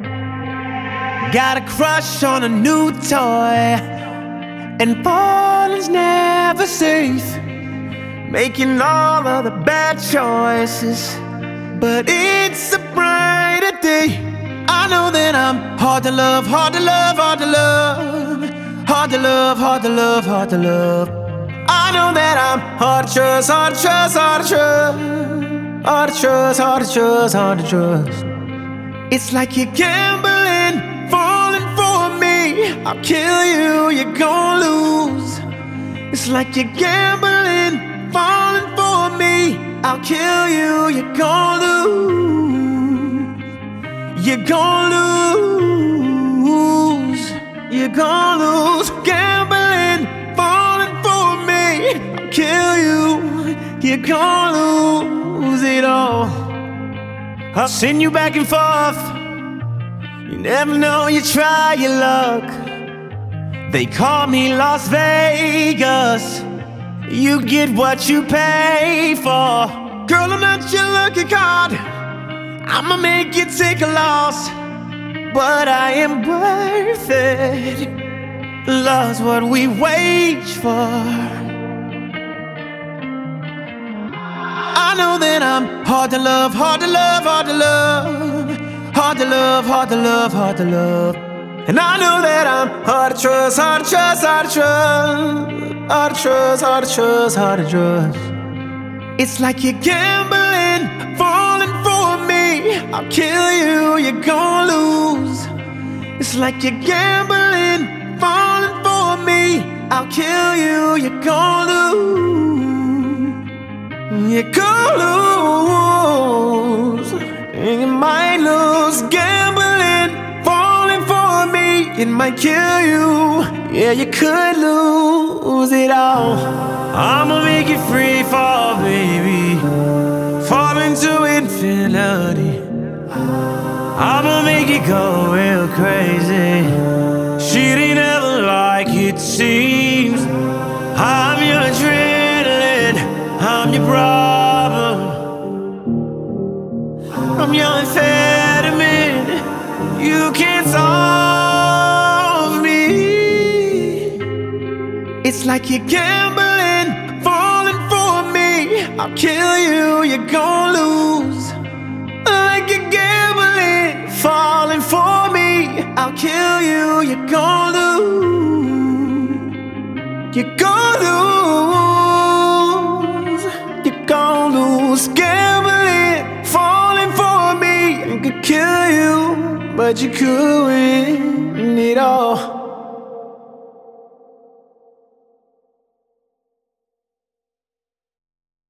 Got a crush on a new toy, and falling's never safe. Making all of the bad choices, but it's a brighter day. I know that I'm hard to love, hard to love, hard to love, hard to love, hard to love, hard to love. I know that I'm hard to trust, hard to trust, hard to trust, hard to trust, hard to trust, hard to trust. It's like you're gambling, falling for me. I'll kill you, you're gonna lose. It's like you're gambling, falling for me. I'll kill you, you're gonna lose. You're gonna lose. You're gonna lose. Gambling, falling for me. I'll kill you, you're gonna lose. I'll send you back and forth. You never know, you try your luck. They call me Las Vegas. You get what you pay for. Girl, I'm not your lucky card. I'ma make you take a loss. But I am worth it. Love's what we wage for. I know that I'm hard to love, hard to love, hard to love, hard to love, hard to love, hard to love. And I know that I'm hard to trust, hard to trust, hard to trust, hard to trust, hard to trust, hard to trust. It's like you're gambling, falling for me. I'll kill you, you're gonna lose. It's like you're gambling, falling for me. I'll kill you, you're gonna lose. You're It might kill you, yeah, you could lose it all. I'ma make you free fall, baby, fall into infinity. I'ma make it go real crazy. She didn't ever like it seems. It's like you're gambling, falling for me. I'll kill you, you're gonna lose. Like you're gambling, falling for me. I'll kill you, you're gonna lose. You're gonna lose. You're gonna lose. Gambling, falling for me. I could kill you, but you could win it all.